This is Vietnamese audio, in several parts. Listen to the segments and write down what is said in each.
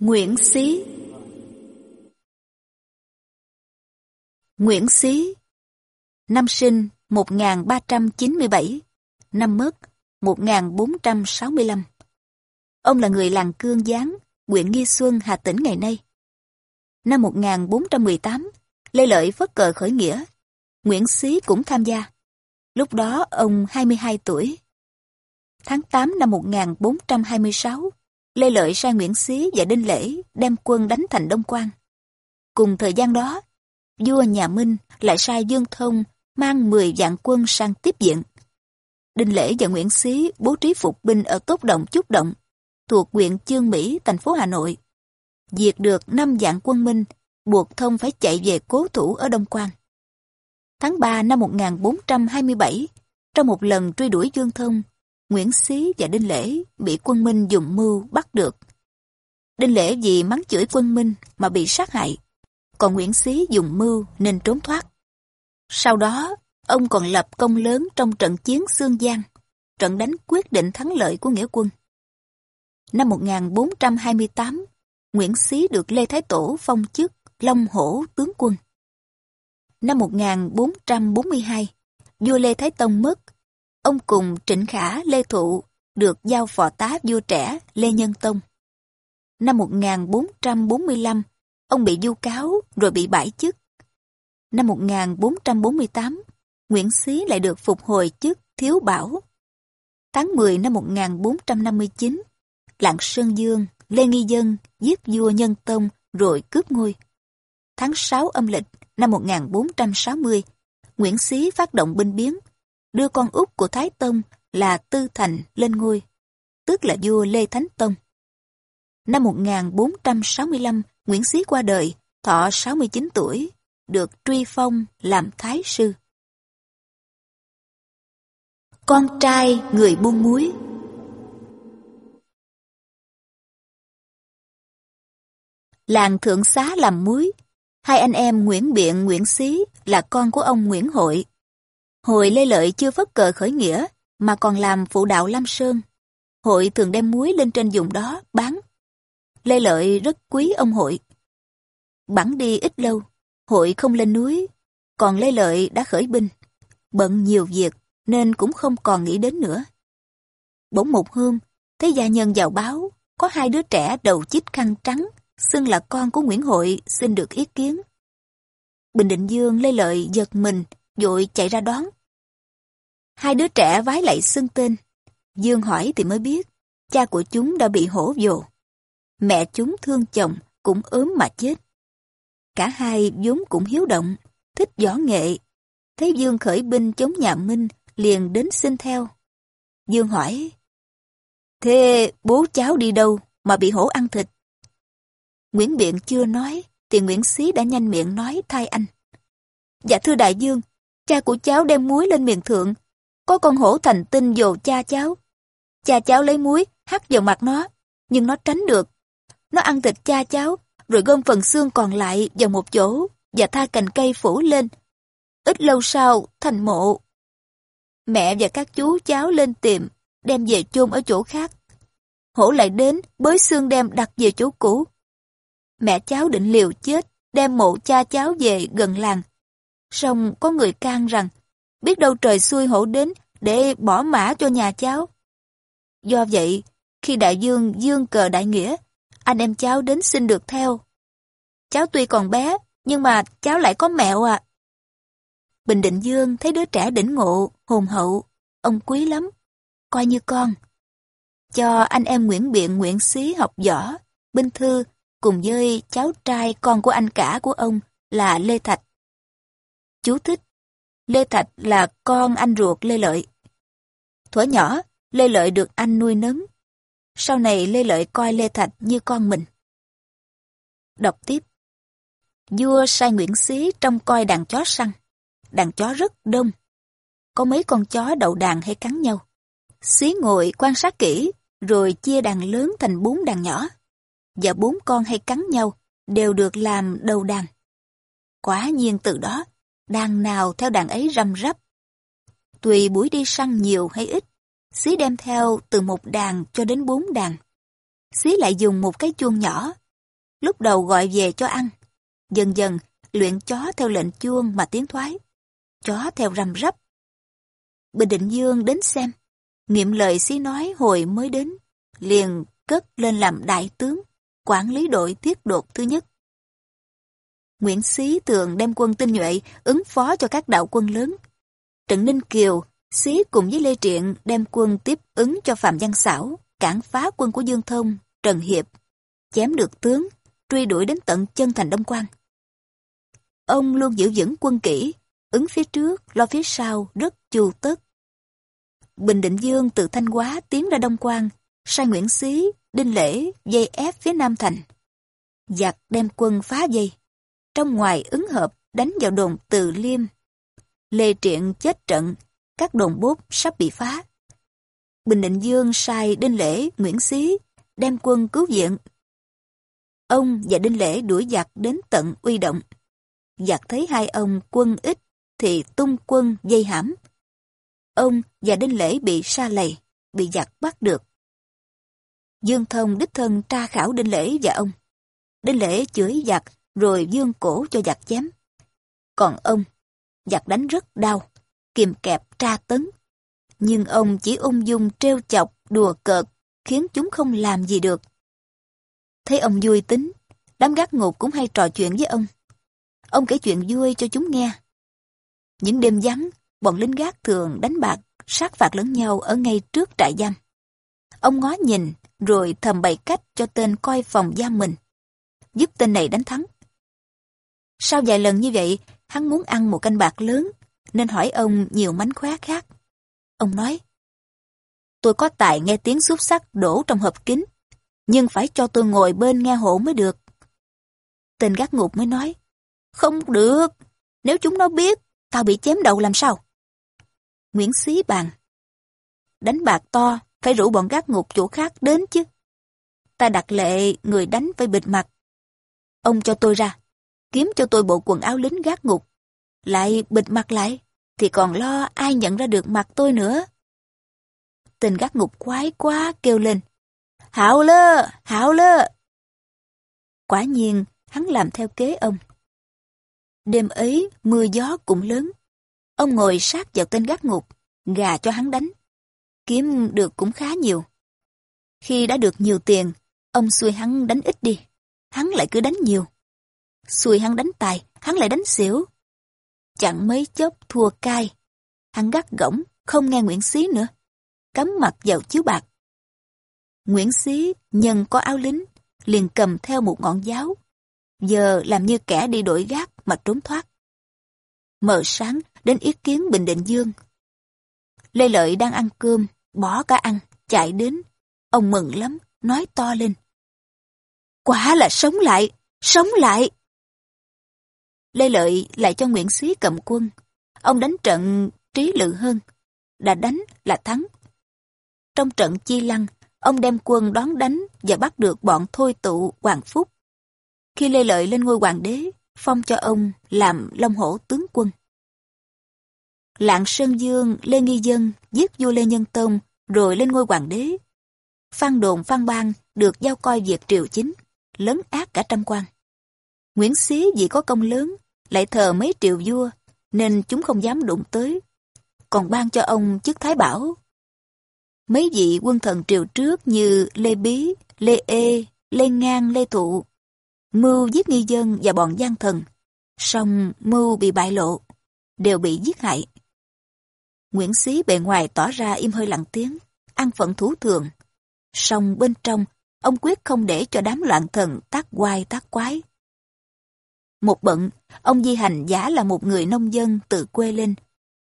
Nguyễn Xí Nguyễn Xí Năm sinh 1397 Năm mất 1465 Ông là người làng Cương Giáng, huyện Nghi Xuân, Hà Tĩnh ngày nay. Năm 1418, Lê Lợi phất cờ khởi nghĩa. Nguyễn Xí cũng tham gia. Lúc đó ông 22 tuổi. Tháng 8 năm 1426, Lê Lợi sai Nguyễn Xí và Đinh Lễ đem quân đánh thành Đông Quan. Cùng thời gian đó, vua nhà Minh lại sai Dương Thông mang 10 vạn quân sang tiếp diện. Đinh Lễ và Nguyễn Xí bố trí phục binh ở Tốt Động Chúc Động, thuộc huyện Chương Mỹ, thành phố Hà Nội. Diệt được 5 vạn quân Minh, buộc Thông phải chạy về cố thủ ở Đông Quan. Tháng 3 năm 1427, trong một lần truy đuổi Dương Thông, Nguyễn Xí và Đinh Lễ bị quân Minh dùng mưu bắt được. Đinh Lễ vì mắng chửi quân Minh mà bị sát hại, còn Nguyễn Xí dùng mưu nên trốn thoát. Sau đó, ông còn lập công lớn trong trận chiến Sương Giang, trận đánh quyết định thắng lợi của nghĩa quân. Năm 1428, Nguyễn Xí được Lê Thái Tổ phong chức Long Hổ tướng quân. Năm 1442, vua Lê Thái Tông mất ông cùng Trịnh Khả Lê Thụ được giao phò tá vua trẻ Lê Nhân Tông. Năm 1445, ông bị du cáo rồi bị bãi chức. Năm 1448, Nguyễn Xí lại được phục hồi chức Thiếu Bảo. Tháng 10 năm 1459, Lạng Sơn Dương, Lê Nghi Dân giết vua Nhân Tông rồi cướp ngôi. Tháng 6 âm lịch năm 1460, Nguyễn Xí phát động binh biến, đưa con út của Thái Tông là Tư Thành lên ngôi, tức là vua Lê Thánh Tông. Năm 1465, Nguyễn Xí qua đời, thọ 69 tuổi, được truy phong làm Thái Sư. Con trai người buôn muối Làng Thượng Xá làm muối, hai anh em Nguyễn Biện, Nguyễn Xí là con của ông Nguyễn Hội, Hội Lê Lợi chưa phất cờ khởi nghĩa, mà còn làm phụ đạo Lam Sơn. Hội thường đem muối lên trên vùng đó, bán. Lê Lợi rất quý ông Hội. Bắn đi ít lâu, Hội không lên núi, còn Lê Lợi đã khởi binh. Bận nhiều việc, nên cũng không còn nghĩ đến nữa. Bỗng một hôm, thấy gia nhân vào báo, có hai đứa trẻ đầu chích khăn trắng, xưng là con của Nguyễn Hội xin được ý kiến. Bình Định Dương Lê Lợi giật mình, vội chạy ra đón. Hai đứa trẻ vái lạy xưng tên. Dương hỏi thì mới biết, cha của chúng đã bị hổ vồ. Mẹ chúng thương chồng, cũng ốm mà chết. Cả hai vốn cũng hiếu động, thích võ nghệ. Thấy Dương khởi binh chống nhà Minh, liền đến xin theo. Dương hỏi, Thế bố cháu đi đâu mà bị hổ ăn thịt? Nguyễn Biện chưa nói, thì Nguyễn Xí đã nhanh miệng nói thay anh. Dạ thưa đại dương, cha của cháu đem muối lên miền thượng. Có con hổ thành tinh dồ cha cháu. Cha cháu lấy muối, hắt vào mặt nó, nhưng nó tránh được. Nó ăn thịt cha cháu, rồi gom phần xương còn lại vào một chỗ và tha cành cây phủ lên. Ít lâu sau, thành mộ. Mẹ và các chú cháu lên tìm, đem về chôn ở chỗ khác. Hổ lại đến, bới xương đem đặt về chỗ cũ. Mẹ cháu định liều chết, đem mộ cha cháu về gần làng. Xong có người can rằng, biết đâu trời xuôi hổ đến để bỏ mã cho nhà cháu. Do vậy, khi đại dương dương cờ đại nghĩa, anh em cháu đến xin được theo. Cháu tuy còn bé, nhưng mà cháu lại có mẹo à. Bình Định Dương thấy đứa trẻ đỉnh ngộ, hồn hậu, ông quý lắm, coi như con. Cho anh em Nguyễn Biện Nguyễn Xí học võ, binh thư, cùng với cháu trai con của anh cả của ông là Lê Thạch. Chú thích. Lê Thạch là con anh ruột Lê Lợi. Thuở nhỏ, Lê Lợi được anh nuôi nấng. Sau này Lê Lợi coi Lê Thạch như con mình. Đọc tiếp. Vua sai Nguyễn Xí trong coi đàn chó săn. Đàn chó rất đông. Có mấy con chó đậu đàn hay cắn nhau. Xí ngồi quan sát kỹ, rồi chia đàn lớn thành bốn đàn nhỏ. Và bốn con hay cắn nhau, đều được làm đầu đàn. Quả nhiên từ đó, đàn nào theo đàn ấy răm rắp. Tùy buổi đi săn nhiều hay ít, Xí đem theo từ một đàn cho đến bốn đàn. Xí lại dùng một cái chuông nhỏ, Lúc đầu gọi về cho ăn. Dần dần, luyện chó theo lệnh chuông mà tiến thoái. Chó theo răm rắp. Bình Định Dương đến xem. Nghiệm lời xí nói hồi mới đến. Liền cất lên làm đại tướng, quản lý đội tiết đột thứ nhất. Nguyễn Xí Tường đem quân tinh nhuệ ứng phó cho các đạo quân lớn. Trận Ninh Kiều, Xí cùng với Lê Triện đem quân tiếp ứng cho Phạm Văn Xảo, cản phá quân của Dương Thông, Trần Hiệp, chém được tướng, truy đuổi đến tận chân thành Đông Quan. Ông luôn giữ vững quân kỹ, ứng phía trước, lo phía sau, rất chu tất. Bình Định Dương từ Thanh Hóa tiến ra Đông Quan, sai Nguyễn Xí, Đinh Lễ dây ép phía Nam Thành. Giặc đem quân phá dây. Trong ngoài ứng hợp đánh vào đồn Từ Liêm. Lê Triện chết trận, các đồn bốt sắp bị phá. Bình Định Dương sai Đinh Lễ, Nguyễn Xí đem quân cứu viện. Ông và Đinh Lễ đuổi giặc đến tận uy động. Giặc thấy hai ông quân ít thì tung quân dây hãm. Ông và Đinh Lễ bị sa lầy, bị giặc bắt được. Dương Thông đích thân tra khảo Đinh Lễ và ông. Đinh Lễ chửi giặc rồi dương cổ cho giặc chém. Còn ông, giặc đánh rất đau, kìm kẹp tra tấn. Nhưng ông chỉ ung dung trêu chọc, đùa cợt, khiến chúng không làm gì được. Thấy ông vui tính, đám gác ngục cũng hay trò chuyện với ông. Ông kể chuyện vui cho chúng nghe. Những đêm vắng, bọn lính gác thường đánh bạc, sát phạt lẫn nhau ở ngay trước trại giam. Ông ngó nhìn, rồi thầm bày cách cho tên coi phòng giam mình, giúp tên này đánh thắng. Sau vài lần như vậy, hắn muốn ăn một canh bạc lớn, nên hỏi ông nhiều mánh khóe khác. Ông nói, tôi có tài nghe tiếng xúc sắc đổ trong hộp kính, nhưng phải cho tôi ngồi bên nghe hộ mới được. Tên gác ngục mới nói, không được, nếu chúng nó biết, tao bị chém đầu làm sao? Nguyễn Xí bàn, đánh bạc to, phải rủ bọn gác ngục chỗ khác đến chứ. Ta đặt lệ người đánh phải bịt mặt. Ông cho tôi ra, kiếm cho tôi bộ quần áo lính gác ngục. Lại bịt mặt lại, thì còn lo ai nhận ra được mặt tôi nữa. Tên gác ngục quái quá kêu lên. Hảo lơ, hảo lơ. Quả nhiên, hắn làm theo kế ông. Đêm ấy, mưa gió cũng lớn. Ông ngồi sát vào tên gác ngục, gà cho hắn đánh kiếm được cũng khá nhiều. Khi đã được nhiều tiền, ông xuôi hắn đánh ít đi, hắn lại cứ đánh nhiều. Xuôi hắn đánh tài, hắn lại đánh xỉu. Chẳng mấy chốc thua cai. Hắn gắt gỏng, không nghe Nguyễn Xí nữa. Cắm mặt vào chiếu bạc. Nguyễn Xí nhân có áo lính, liền cầm theo một ngọn giáo. Giờ làm như kẻ đi đổi gác mà trốn thoát. Mở sáng đến ý kiến Bình Định Dương. Lê Lợi đang ăn cơm, bỏ cả ăn, chạy đến. Ông mừng lắm, nói to lên. Quả là sống lại, sống lại. Lê Lợi lại cho Nguyễn Xí cầm quân. Ông đánh trận trí lự hơn. Đã đánh là thắng. Trong trận chi lăng, ông đem quân đón đánh và bắt được bọn thôi tụ Hoàng Phúc. Khi Lê Lợi lên ngôi hoàng đế, phong cho ông làm Long Hổ tướng quân. Lạng Sơn Dương, Lê Nghi Dân giết vua Lê Nhân Tông rồi lên ngôi hoàng đế. Phan Đồn Phan Bang được giao coi việc triều chính, lớn ác cả trăm quan. Nguyễn Xí vì có công lớn, lại thờ mấy triều vua, nên chúng không dám đụng tới. Còn ban cho ông chức Thái Bảo. Mấy vị quân thần triều trước như Lê Bí, Lê Ê, Lê Ngang, Lê Thụ, mưu giết nghi dân và bọn gian thần, song mưu bị bại lộ, đều bị giết hại. Nguyễn Xí bề ngoài tỏ ra im hơi lặng tiếng, ăn phận thú thường. Song bên trong, ông quyết không để cho đám loạn thần tác quai tác quái. Một bận, ông Di Hành giả là một người nông dân từ quê lên,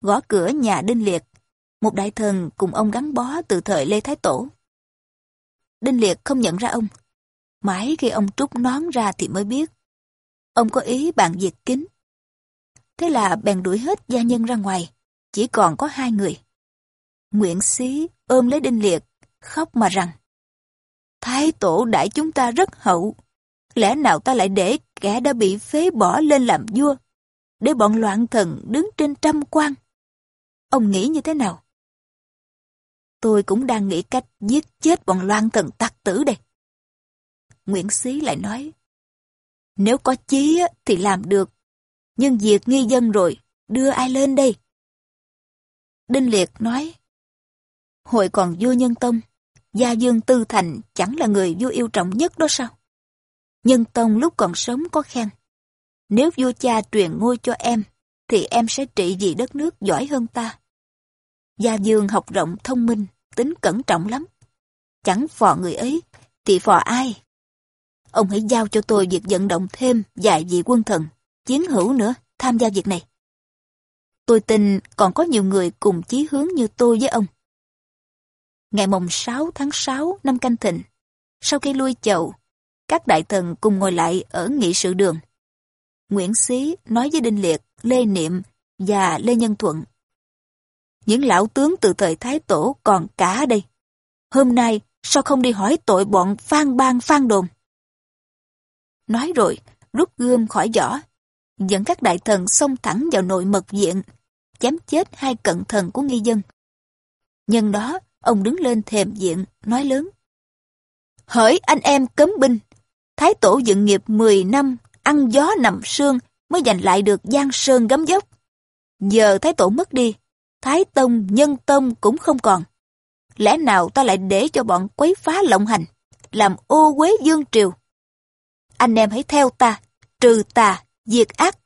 gõ cửa nhà Đinh Liệt, một đại thần cùng ông gắn bó từ thời Lê Thái Tổ. Đinh Liệt không nhận ra ông. Mãi khi ông trút nón ra thì mới biết. Ông có ý bạn diệt kính. Thế là bèn đuổi hết gia nhân ra ngoài, chỉ còn có hai người. Nguyễn Xí ôm lấy Đinh Liệt, khóc mà rằng Thái tổ đãi chúng ta rất hậu, lẽ nào ta lại để kẻ đã bị phế bỏ lên làm vua, để bọn loạn thần đứng trên trăm quan? Ông nghĩ như thế nào? Tôi cũng đang nghĩ cách giết chết bọn loạn thần tặc tử đây. Nguyễn Xí lại nói, Nếu có chí thì làm được. Nhưng việc nghi dân rồi, đưa ai lên đây? Đinh Liệt nói, Hội còn vua Nhân Tông, Gia Dương Tư Thành chẳng là người vua yêu trọng nhất đó sao? Nhân Tông lúc còn sống có khen, nếu vua cha truyền ngôi cho em, thì em sẽ trị vì đất nước giỏi hơn ta. Gia Dương học rộng thông minh, tính cẩn trọng lắm. Chẳng phò người ấy, thì phò ai? Ông hãy giao cho tôi việc vận động thêm vài vị quân thần, chiến hữu nữa, tham gia việc này. Tôi tin còn có nhiều người cùng chí hướng như tôi với ông. Ngày mồng 6 tháng 6 năm canh thịnh, sau khi lui chầu, các đại thần cùng ngồi lại ở nghị sự đường. Nguyễn Xí nói với Đinh Liệt, Lê Niệm và Lê Nhân Thuận. Những lão tướng từ thời Thái Tổ còn cả đây. Hôm nay sao không đi hỏi tội bọn phan bang phan đồn? Nói rồi, rút gươm khỏi vỏ, dẫn các đại thần xông thẳng vào nội mật viện, chém chết hai cận thần của nghi dân. Nhân đó, ông đứng lên thềm diện nói lớn. Hỡi anh em cấm binh, Thái Tổ dựng nghiệp 10 năm, ăn gió nằm sương mới giành lại được giang sơn gấm dốc. Giờ Thái Tổ mất đi, Thái Tông, Nhân Tông cũng không còn. Lẽ nào ta lại để cho bọn quấy phá lộng hành, làm ô quế dương triều? Anh em hãy theo ta, trừ tà, diệt ác.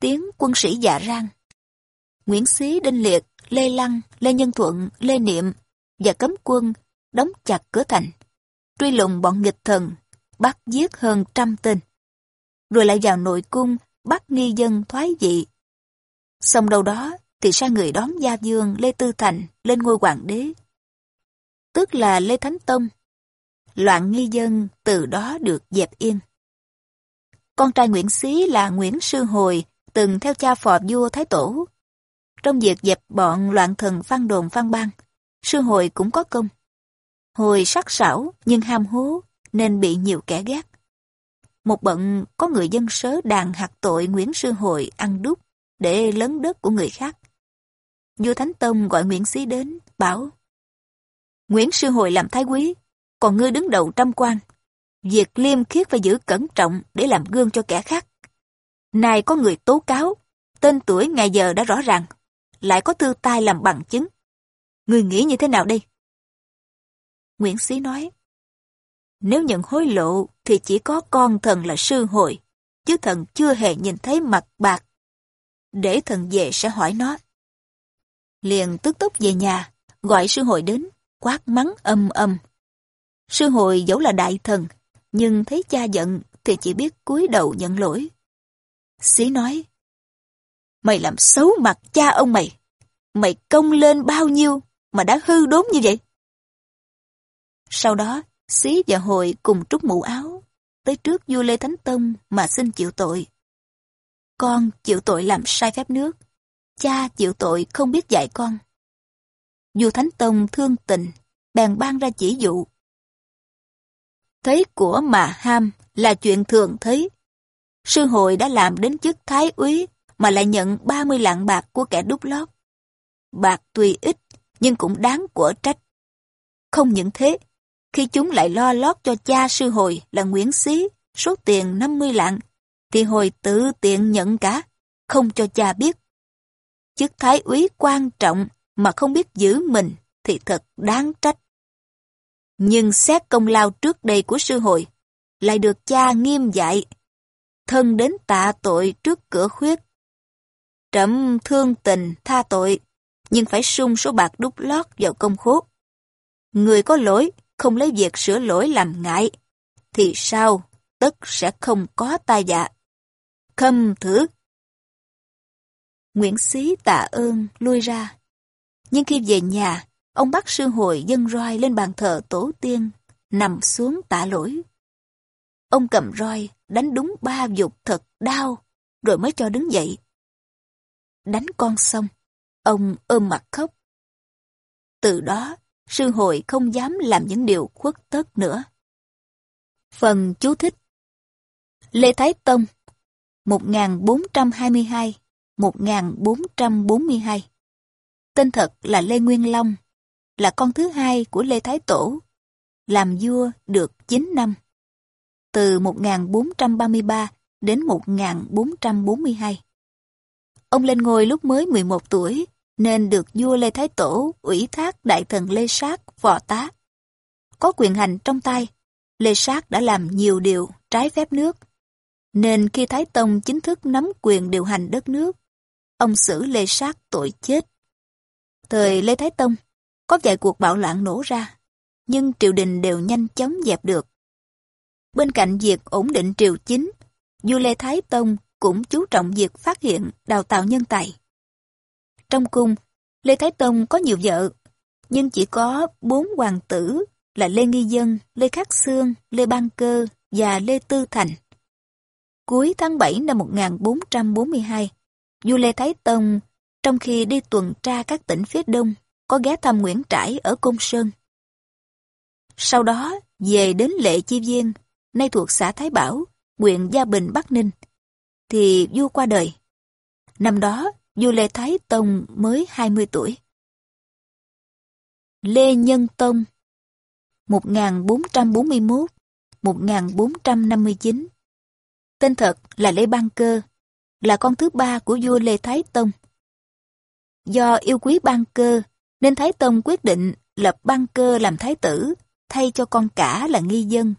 Tiếng quân sĩ dạ rang. Nguyễn Xí Đinh Liệt, Lê Lăng, Lê Nhân Thuận, Lê Niệm và cấm quân đóng chặt cửa thành. Truy lùng bọn nghịch thần, bắt giết hơn trăm tên. Rồi lại vào nội cung, bắt nghi dân thoái vị. Xong đâu đó thì sai người đón Gia Dương Lê Tư Thành lên ngôi hoàng đế. Tức là Lê Thánh Tông. Loạn nghi dân từ đó được dẹp yên. Con trai Nguyễn Xí là Nguyễn Sư Hồi, từng theo cha phò vua Thái Tổ. Trong việc dẹp bọn loạn thần phan đồn phan bang, Sư Hồi cũng có công. Hồi sắc sảo nhưng ham hố nên bị nhiều kẻ ghét. Một bận có người dân sớ đàn hạt tội Nguyễn Sư Hội ăn đúc để lớn đất của người khác. Vua Thánh Tông gọi Nguyễn Xí đến, bảo Nguyễn Sư Hội làm thái quý, còn ngươi đứng đầu trăm quan. Việc liêm khiết phải giữ cẩn trọng để làm gương cho kẻ khác. Này có người tố cáo, tên tuổi ngày giờ đã rõ ràng, lại có thư tai làm bằng chứng. Ngươi nghĩ như thế nào đây? Nguyễn Xí nói, nếu nhận hối lộ thì chỉ có con thần là sư hội, chứ thần chưa hề nhìn thấy mặt bạc. Để thần về sẽ hỏi nó. Liền tức tốc về nhà, gọi sư hội đến, quát mắng âm âm. Sư hội dẫu là đại thần, nhưng thấy cha giận thì chỉ biết cúi đầu nhận lỗi. Xí nói, Mày làm xấu mặt cha ông mày. Mày công lên bao nhiêu mà đã hư đốn như vậy? Sau đó, Xí và Hội cùng trút mũ áo, tới trước vua Lê Thánh Tông mà xin chịu tội. Con chịu tội làm sai phép nước, cha chịu tội không biết dạy con. Vua Thánh Tông thương tình, bèn ban ra chỉ dụ. Thấy của mà ham là chuyện thường thấy. Sư hội đã làm đến chức thái úy mà lại nhận 30 lạng bạc của kẻ đúc lót. Bạc tuy ít, nhưng cũng đáng của trách. Không những thế, khi chúng lại lo lót cho cha sư hồi là Nguyễn Xí số tiền 50 lạng, thì hồi tự tiện nhận cả, không cho cha biết. Chức thái úy quan trọng mà không biết giữ mình thì thật đáng trách. Nhưng xét công lao trước đây của sư hội, lại được cha nghiêm dạy, thân đến tạ tội trước cửa khuyết. Trẫm thương tình tha tội, nhưng phải sung số bạc đúc lót vào công khố. Người có lỗi không lấy việc sửa lỗi làm ngại, thì sao tất sẽ không có tai dạ. Khâm thử. Nguyễn Xí tạ ơn lui ra. Nhưng khi về nhà, ông bắt sư hội dân roi lên bàn thờ tổ tiên, nằm xuống tạ lỗi. Ông cầm roi, đánh đúng ba dục thật đau, rồi mới cho đứng dậy. Đánh con xong, ông ôm mặt khóc. Từ đó, sư hội không dám làm những điều khuất tất nữa. Phần chú thích Lê Thái Tông 1422-1442 Tên thật là Lê Nguyên Long, là con thứ hai của Lê Thái Tổ, làm vua được 9 năm. từ 1433 đến 1442. Ông lên ngôi lúc mới 11 tuổi, nên được vua Lê Thái Tổ ủy thác đại thần Lê Sát vò tá. Có quyền hành trong tay, Lê Sát đã làm nhiều điều trái phép nước. Nên khi Thái Tông chính thức nắm quyền điều hành đất nước, ông xử Lê Sát tội chết. Thời Lê Thái Tông, có vài cuộc bạo loạn nổ ra, nhưng triều đình đều nhanh chóng dẹp được. Bên cạnh việc ổn định triều chính, vua Lê Thái Tông cũng chú trọng việc phát hiện, đào tạo nhân tài. Trong cung, Lê Thái Tông có nhiều vợ, nhưng chỉ có bốn hoàng tử là Lê Nghi Dân, Lê Khắc Sương, Lê Ban Cơ và Lê Tư Thành. Cuối tháng 7 năm 1442, vua Lê Thái Tông, trong khi đi tuần tra các tỉnh phía đông, có ghé thăm Nguyễn Trãi ở Côn Sơn. Sau đó, về đến Lệ Chi Viên, nay thuộc xã Thái Bảo, huyện Gia Bình, Bắc Ninh, thì vua qua đời. Năm đó, vua Lê Thái Tông mới 20 tuổi. Lê Nhân Tông 1441-1459 Tên thật là Lê Ban Cơ, là con thứ ba của vua Lê Thái Tông. Do yêu quý Ban Cơ, nên Thái Tông quyết định lập Ban Cơ làm thái tử, thay cho con cả là nghi dân.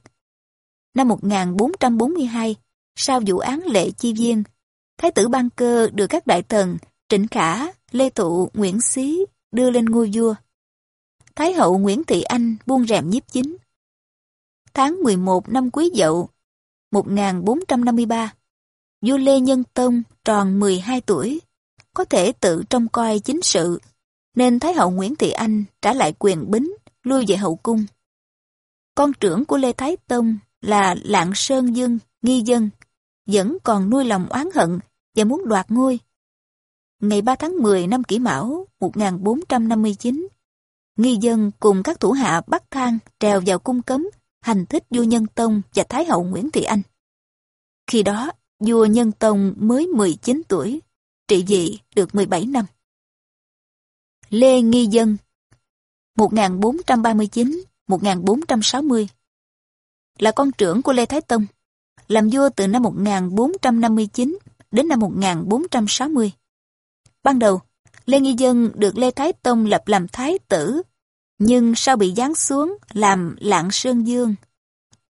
Năm 1442, sau vụ án lệ chi viên, Thái tử Ban Cơ được các đại thần Trịnh Khả, Lê Thụ, Nguyễn Xí đưa lên ngôi vua. Thái hậu Nguyễn Thị Anh buông rèm nhiếp chính. Tháng 11 năm Quý Dậu, 1453, vua Lê Nhân Tông tròn 12 tuổi, có thể tự trông coi chính sự, nên Thái hậu Nguyễn Thị Anh trả lại quyền bính, lui về hậu cung. Con trưởng của Lê Thái Tông là Lạng Sơn Dương, Nghi Dân, vẫn còn nuôi lòng oán hận và muốn đoạt ngôi. Ngày 3 tháng 10 năm Kỷ Mão 1459, nghi dân cùng các thủ hạ bắt thang trèo vào cung cấm, hành thích vua Nhân Tông và Thái hậu Nguyễn Thị Anh. Khi đó, vua Nhân Tông mới 19 tuổi, trị vị được 17 năm. Lê Nghi Dân 1439-1460 là con trưởng của Lê Thái Tông, làm vua từ năm 1459 đến năm 1460. Ban đầu, Lê Nghi Dân được Lê Thái Tông lập làm thái tử, nhưng sau bị giáng xuống làm Lạng Sơn Dương.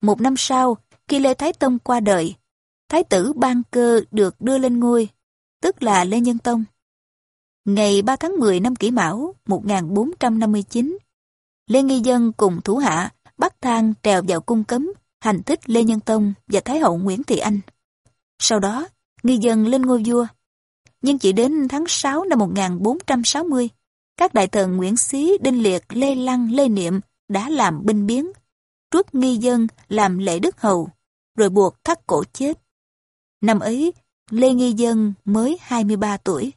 Một năm sau, khi Lê Thái Tông qua đời, Thái tử Ban Cơ được đưa lên ngôi, tức là Lê Nhân Tông. Ngày 3 tháng 10 năm Kỷ Mão 1459, Lê Nghi Dân cùng thủ hạ bắt thang trèo vào cung cấm, hành thích Lê Nhân Tông và Thái hậu Nguyễn Thị Anh. Sau đó, Nghi Dân lên ngôi vua nhưng chỉ đến tháng 6 năm 1460, các đại thần Nguyễn Xí, Đinh Liệt, Lê Lăng, Lê Niệm đã làm binh biến, truất nghi dân làm lễ đức hầu, rồi buộc thắt cổ chết. Năm ấy, Lê Nghi Dân mới 23 tuổi.